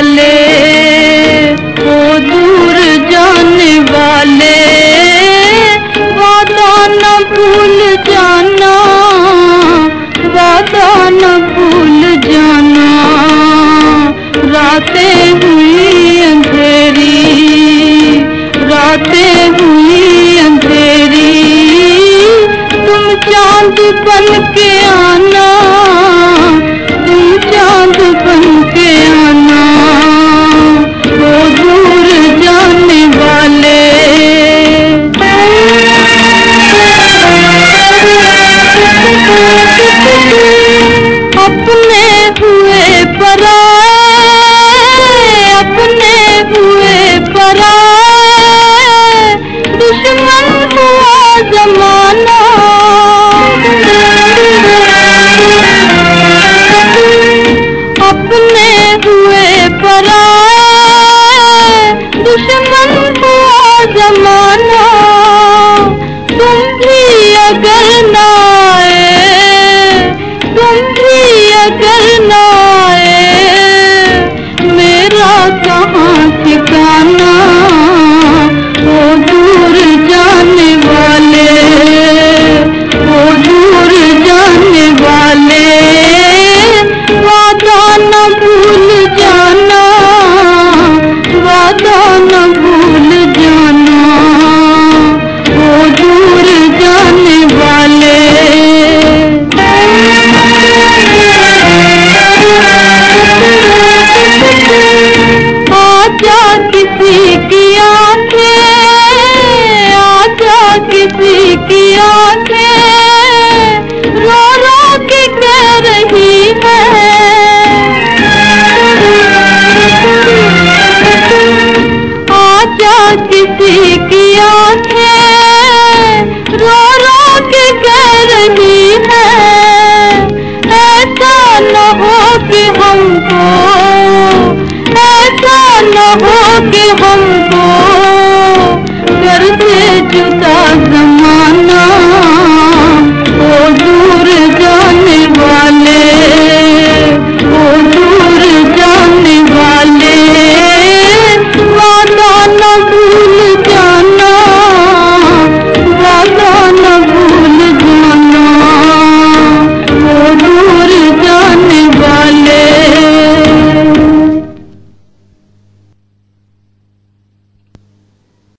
I live. no.